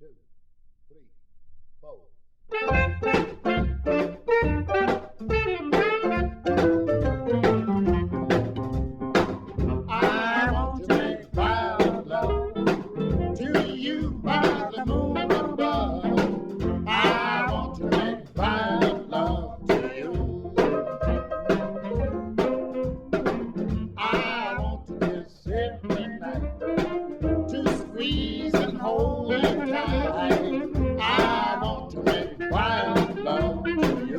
two, three, four.